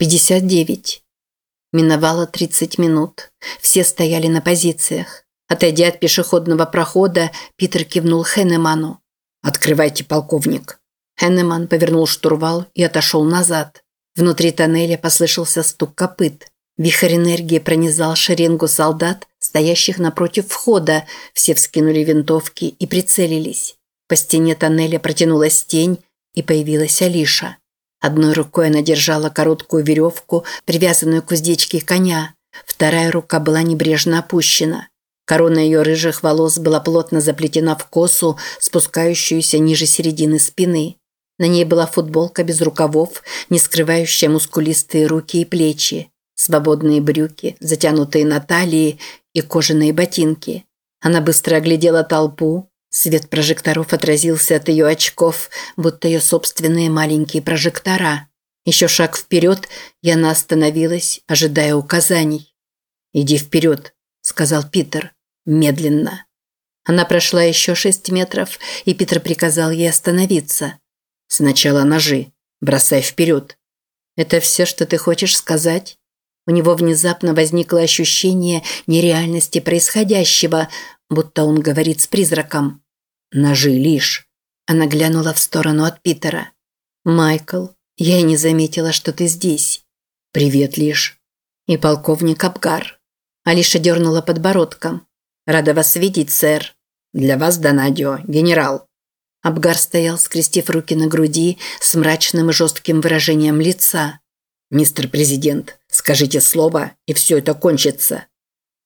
59. Миновало 30 минут. Все стояли на позициях. Отойдя от пешеходного прохода, Питер кивнул Хеннеману. «Открывайте, полковник». Хеннеман повернул штурвал и отошел назад. Внутри тоннеля послышался стук копыт. Вихрь энергии пронизал шеренгу солдат, стоящих напротив входа. Все вскинули винтовки и прицелились. По стене тоннеля протянулась тень, и появилась Алиша. Одной рукой она держала короткую веревку, привязанную к уздечке коня. Вторая рука была небрежно опущена. Корона ее рыжих волос была плотно заплетена в косу, спускающуюся ниже середины спины. На ней была футболка без рукавов, не скрывающая мускулистые руки и плечи, свободные брюки, затянутые на талии и кожаные ботинки. Она быстро оглядела толпу, Свет прожекторов отразился от ее очков, будто ее собственные маленькие прожектора. Еще шаг вперед, и она остановилась, ожидая указаний. «Иди вперед», – сказал Питер. «Медленно». Она прошла еще шесть метров, и Питер приказал ей остановиться. «Сначала ножи. Бросай вперед». «Это все, что ты хочешь сказать?» У него внезапно возникло ощущение нереальности происходящего, будто он говорит с призраком. «Ножи лишь». Она глянула в сторону от Питера. «Майкл, я и не заметила, что ты здесь. Привет, Лиш». И полковник Абгар. Алиша дернула подбородком. «Рада вас видеть, сэр. Для вас, Донадио, генерал». Абгар стоял, скрестив руки на груди, с мрачным и жестким выражением лица. «Мистер Президент, скажите слово, и все это кончится».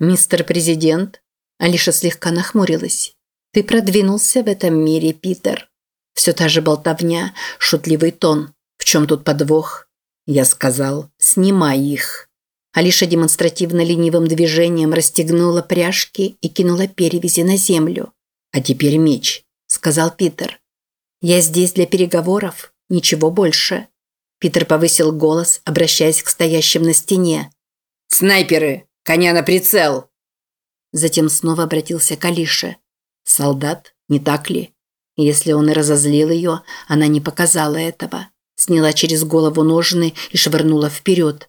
«Мистер Президент?» Алиша слегка нахмурилась. «Ты продвинулся в этом мире, Питер». Все та же болтовня, шутливый тон. В чем тут подвох? Я сказал, снимай их. Алиша демонстративно ленивым движением расстегнула пряжки и кинула перевязи на землю. «А теперь меч», – сказал Питер. «Я здесь для переговоров, ничего больше». Питер повысил голос, обращаясь к стоящим на стене. «Снайперы! Коня на прицел!» Затем снова обратился к Алише. «Солдат, не так ли?» Если он и разозлил ее, она не показала этого. Сняла через голову ножны и швырнула вперед.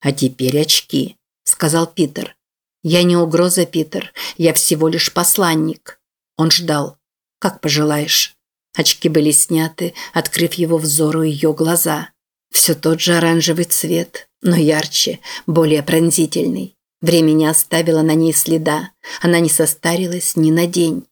«А теперь очки», – сказал Питер. «Я не угроза, Питер. Я всего лишь посланник». Он ждал. «Как пожелаешь». Очки были сняты, открыв его взору ее глаза. Все тот же оранжевый цвет, но ярче, более пронзительный. Время не оставило на ней следа. Она не состарилась ни на день.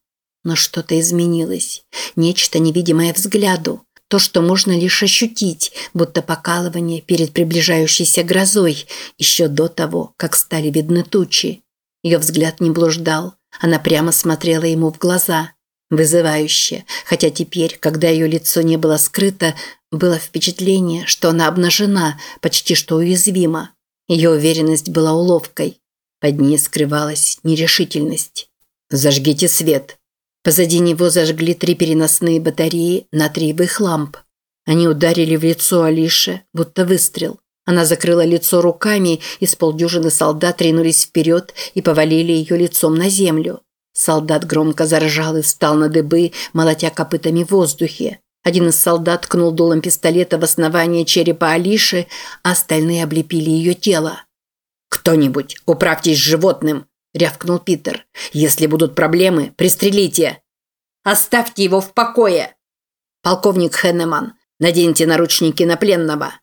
Но что-то изменилось. Нечто невидимое взгляду. То, что можно лишь ощутить, будто покалывание перед приближающейся грозой, еще до того, как стали видны тучи. Ее взгляд не блуждал. Она прямо смотрела ему в глаза. Вызывающе, хотя теперь, когда ее лицо не было скрыто, было впечатление, что она обнажена, почти что уязвима. Ее уверенность была уловкой. Под ней скрывалась нерешительность. «Зажгите свет!» Позади него зажгли три переносные батареи натриевых ламп. Они ударили в лицо Алише, будто выстрел. Она закрыла лицо руками, и с полдюжины солдат ринулись вперед и повалили ее лицом на землю. Солдат громко заржал и встал на дыбы, молотя копытами в воздухе. Один из солдат ткнул дулом пистолета в основание черепа Алиши, а остальные облепили ее тело. «Кто-нибудь, управьтесь с животным!» – рявкнул Питер. «Если будут проблемы, пристрелите!» «Оставьте его в покое!» «Полковник Хеннеман, наденьте наручники на пленного!»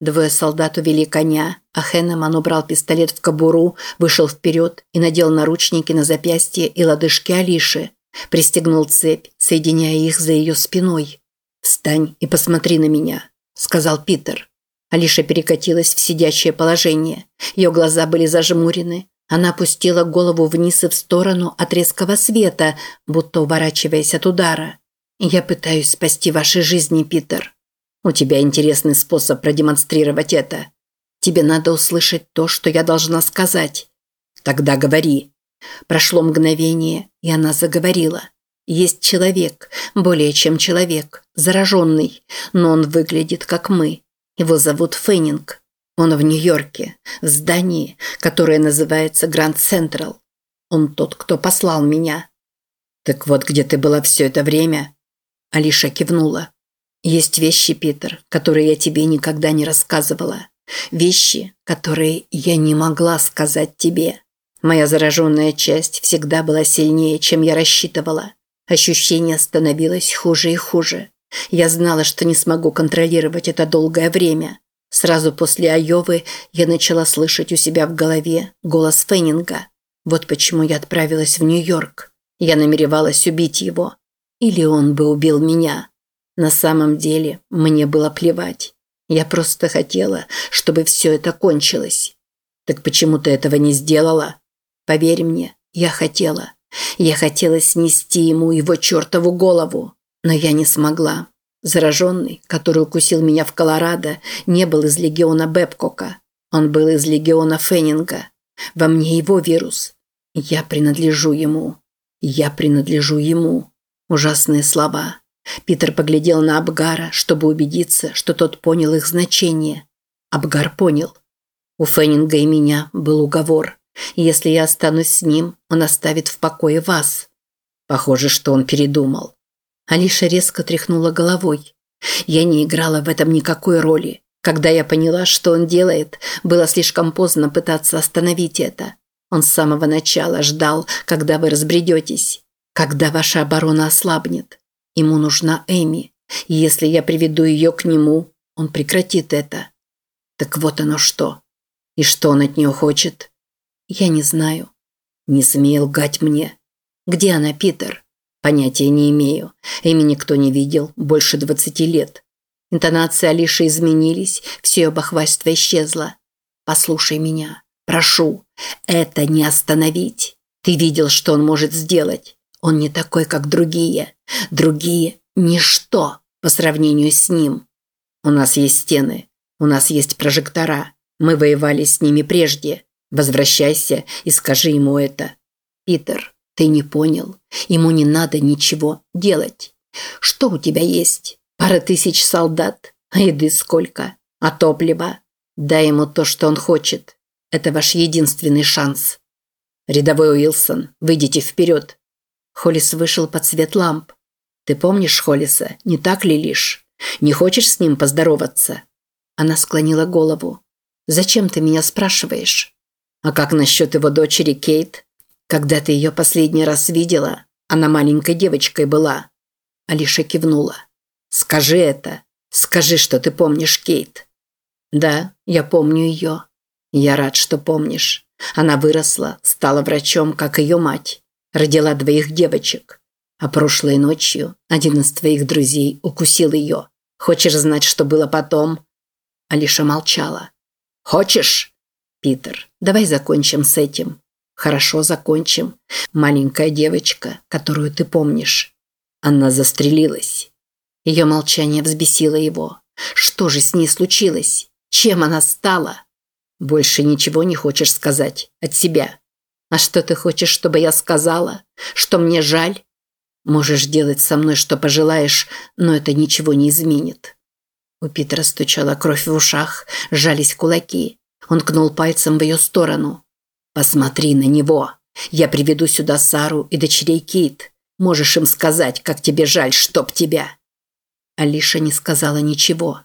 Двое солдат увели коня, а Хеннеман убрал пистолет в кобуру, вышел вперед и надел наручники на запястье и лодыжки Алиши. Пристегнул цепь, соединяя их за ее спиной. «Встань и посмотри на меня», – сказал Питер. Алиша перекатилась в сидячее положение. Ее глаза были зажмурены. Она опустила голову вниз и в сторону от резкого света, будто уворачиваясь от удара. «Я пытаюсь спасти ваши жизни, Питер. У тебя интересный способ продемонстрировать это. Тебе надо услышать то, что я должна сказать. Тогда говори». Прошло мгновение, и она заговорила. Есть человек, более чем человек, зараженный, но он выглядит как мы. Его зовут Феннинг. Он в Нью-Йорке, в здании, которое называется Гранд Централ. Он тот, кто послал меня. Так вот, где ты была все это время? Алиша кивнула. Есть вещи, Питер, которые я тебе никогда не рассказывала. Вещи, которые я не могла сказать тебе. Моя зараженная часть всегда была сильнее, чем я рассчитывала. Ощущение становилось хуже и хуже. Я знала, что не смогу контролировать это долгое время. Сразу после Айовы я начала слышать у себя в голове голос Феннинга. Вот почему я отправилась в Нью-Йорк. Я намеревалась убить его. Или он бы убил меня. На самом деле, мне было плевать. Я просто хотела, чтобы все это кончилось. Так почему ты этого не сделала? Поверь мне, я хотела. Я хотела снести ему его чертову голову. Но я не смогла. Зараженный, который укусил меня в Колорадо, не был из легиона Бэбкока. Он был из легиона Феннинга. Во мне его вирус. Я принадлежу ему. Я принадлежу ему. Ужасные слова. Питер поглядел на Абгара, чтобы убедиться, что тот понял их значение. Абгар понял. У Феннинга и меня был уговор. Если я останусь с ним, он оставит в покое вас. Похоже, что он передумал. Алиша резко тряхнула головой. Я не играла в этом никакой роли. Когда я поняла, что он делает, было слишком поздно пытаться остановить это. Он с самого начала ждал, когда вы разбредетесь, когда ваша оборона ослабнет. Ему нужна Эми, и если я приведу ее к нему, он прекратит это. Так вот оно что. И что он от нее хочет? Я не знаю. Не смей лгать мне. Где она, Питер? Понятия не имею. Эми никто не видел больше двадцати лет. Интонации Алиши изменились, все ее бахвальство исчезло. «Послушай меня. Прошу. Это не остановить. Ты видел, что он может сделать. Он не такой, как другие. Другие – ничто по сравнению с ним. У нас есть стены. У нас есть прожектора. Мы воевали с ними прежде. Возвращайся и скажи ему это. Питер, ты не понял. Ему не надо ничего делать. Что у тебя есть? Пара тысяч солдат? А еды сколько? А топлива? Дай ему то, что он хочет. Это ваш единственный шанс. Рядовой Уилсон, выйдите вперед. Холлис вышел под свет ламп. Ты помнишь Холлиса, не так ли лишь? Не хочешь с ним поздороваться? Она склонила голову. Зачем ты меня спрашиваешь? А как насчет его дочери Кейт? Когда ты ее последний раз видела, она маленькой девочкой была. Алиша кивнула. Скажи это. Скажи, что ты помнишь Кейт. Да, я помню ее. Я рад, что помнишь. Она выросла, стала врачом, как ее мать. Родила двоих девочек. А прошлой ночью один из твоих друзей укусил ее. Хочешь знать, что было потом? Алиша молчала. Хочешь? Питер, давай закончим с этим. Хорошо, закончим. Маленькая девочка, которую ты помнишь. Она застрелилась. Ее молчание взбесило его. Что же с ней случилось? Чем она стала? Больше ничего не хочешь сказать от себя. А что ты хочешь, чтобы я сказала? Что мне жаль? Можешь делать со мной, что пожелаешь, но это ничего не изменит. У Питера стучала кровь в ушах, сжались кулаки. Он кнул пальцем в ее сторону. Посмотри на него. Я приведу сюда Сару и дочерей Кейт. Можешь им сказать, как тебе жаль, чтоб тебя». Алиша не сказала ничего.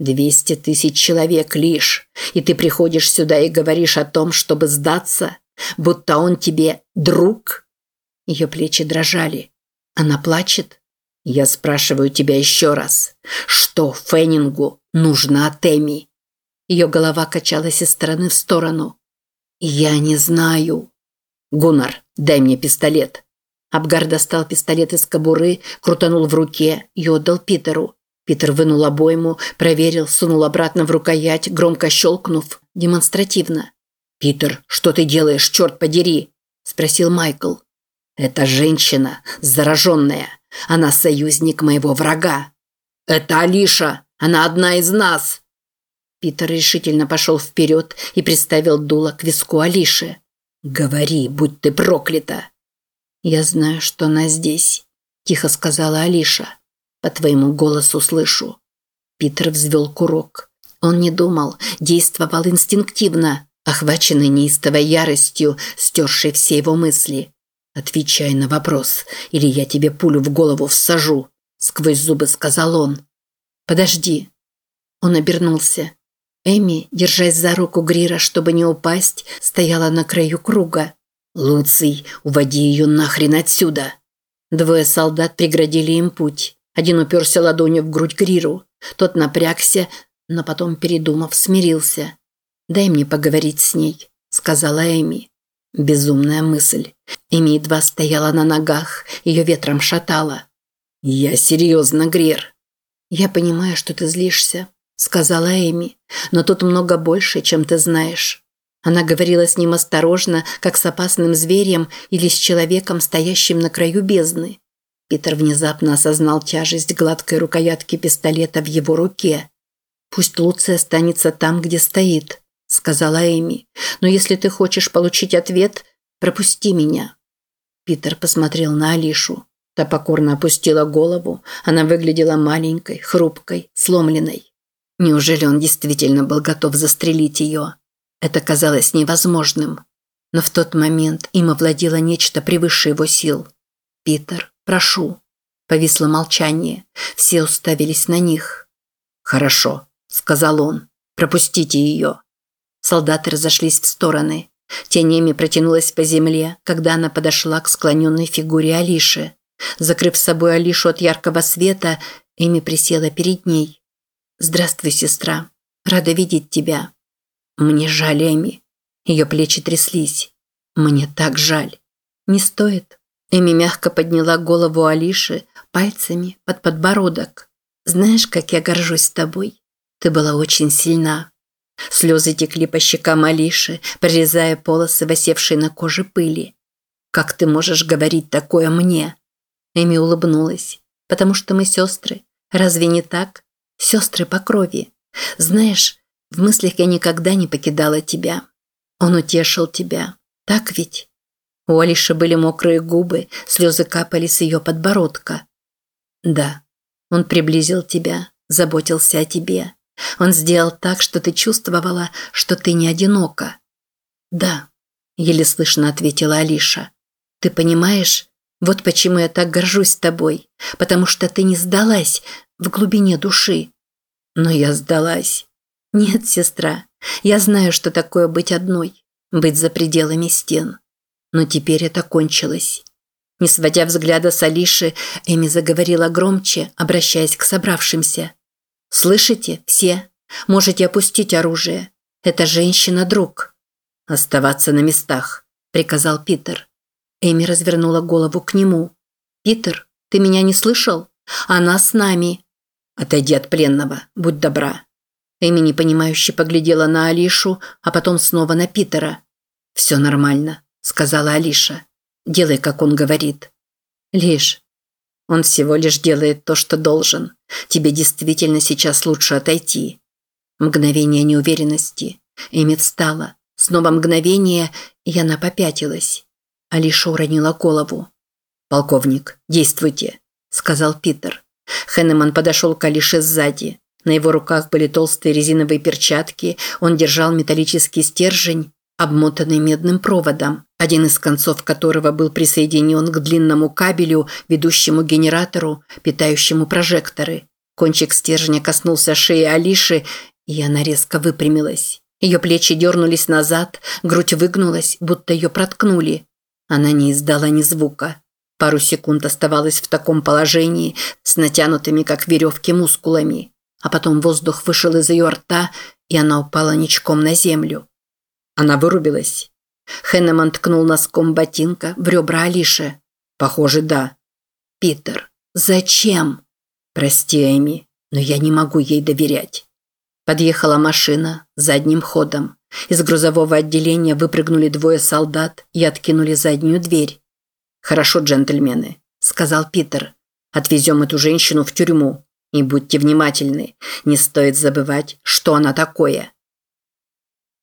«Двести тысяч человек лишь, и ты приходишь сюда и говоришь о том, чтобы сдаться, будто он тебе друг?» Ее плечи дрожали. Она плачет. «Я спрашиваю тебя еще раз. Что Феннингу нужно от Эми?» Ее голова качалась из стороны в сторону. «Я не знаю». «Гуннар, дай мне пистолет». Абгар достал пистолет из кобуры, крутанул в руке и отдал Питеру. Питер вынул обойму, проверил, сунул обратно в рукоять, громко щелкнув, демонстративно. «Питер, что ты делаешь, черт подери?» – спросил Майкл. «Это женщина, зараженная. Она союзник моего врага». «Это Алиша. Она одна из нас», Питер решительно пошел вперед и приставил дуло к виску Алиши. «Говори, будь ты проклята!» «Я знаю, что она здесь», – тихо сказала Алиша. «По твоему голосу слышу». Питер взвел курок. Он не думал, действовал инстинктивно, охваченный неистовой яростью, стершей все его мысли. «Отвечай на вопрос, или я тебе пулю в голову всажу», – сквозь зубы сказал он. «Подожди». Он обернулся. Эми, держась за руку Грира, чтобы не упасть, стояла на краю круга. «Луций, уводи ее нахрен отсюда!» Двое солдат преградили им путь. Один уперся ладонью в грудь Гриру. Тот напрягся, но потом, передумав, смирился. «Дай мне поговорить с ней», – сказала Эми. Безумная мысль. Эми едва стояла на ногах, ее ветром шатало. «Я серьезно, Грир». «Я понимаю, что ты злишься», – сказала Эми, – «но тут много больше, чем ты знаешь». Она говорила с ним осторожно, как с опасным зверем или с человеком, стоящим на краю бездны. Питер внезапно осознал тяжесть гладкой рукоятки пистолета в его руке. «Пусть Луция останется там, где стоит», – сказала Эми. «Но если ты хочешь получить ответ, пропусти меня». Питер посмотрел на Алишу. Та покорно опустила голову. Она выглядела маленькой, хрупкой, сломленной. Неужели он действительно был готов застрелить ее? Это казалось невозможным. Но в тот момент им овладело нечто превыше его сил. «Питер, прошу». Повисло молчание. Все уставились на них. «Хорошо», – сказал он. «Пропустите ее». Солдаты разошлись в стороны. Тень Эми протянулась по земле, когда она подошла к склоненной фигуре Алиши. Закрыв собой Алишу от яркого света, Эми присела перед ней. «Здравствуй, сестра. Рада видеть тебя». «Мне жаль Эми». Ее плечи тряслись. «Мне так жаль». «Не стоит». Эми мягко подняла голову Алиши пальцами под подбородок. «Знаешь, как я горжусь тобой? Ты была очень сильна». Слезы текли по щекам Алиши, прорезая полосы, восевшей на коже пыли. «Как ты можешь говорить такое мне?» Эми улыбнулась. «Потому что мы сестры. Разве не так? Сестры по крови. Знаешь, в мыслях я никогда не покидала тебя. Он утешил тебя. Так ведь?» У Алиши были мокрые губы, слезы капали с ее подбородка. «Да, он приблизил тебя, заботился о тебе. Он сделал так, что ты чувствовала, что ты не одинока». «Да», – еле слышно ответила Алиша. «Ты понимаешь, вот почему я так горжусь тобой, потому что ты не сдалась в глубине души». «Но я сдалась». «Нет, сестра, я знаю, что такое быть одной, быть за пределами стен. Но теперь это кончилось». Не сводя взгляда с Алиши, Эми заговорила громче, обращаясь к собравшимся. «Слышите, все? Можете опустить оружие. Эта женщина – друг». «Оставаться на местах», – приказал Питер. Эми развернула голову к нему. «Питер, ты меня не слышал? Она с нами». «Отойди от пленного, будь добра». Эми непонимающе поглядела на Алишу, а потом снова на Питера. «Все нормально», – сказала Алиша. «Делай, как он говорит». «Лишь, он всего лишь делает то, что должен. Тебе действительно сейчас лучше отойти». Мгновение неуверенности. Эми встала. Снова мгновение, и она попятилась. Алиша уронила голову. «Полковник, действуйте», – сказал Питер. Хеннеман подошел к Алише сзади. На его руках были толстые резиновые перчатки, он держал металлический стержень, обмотанный медным проводом, один из концов которого был присоединен к длинному кабелю, ведущему генератору, питающему прожекторы. Кончик стержня коснулся шеи Алиши, и она резко выпрямилась. Ее плечи дернулись назад, грудь выгнулась, будто ее проткнули. Она не издала ни звука. Пару секунд оставалась в таком положении, с натянутыми, как веревки, мускулами а потом воздух вышел из ее рта, и она упала ничком на землю. Она вырубилась. Хеннеман ткнул носком ботинка в ребра Алиши. «Похоже, да». «Питер, зачем?» «Прости, Эми, но я не могу ей доверять». Подъехала машина задним ходом. Из грузового отделения выпрыгнули двое солдат и откинули заднюю дверь. «Хорошо, джентльмены», – сказал Питер. «Отвезем эту женщину в тюрьму. И будьте внимательны, не стоит забывать, что она такое.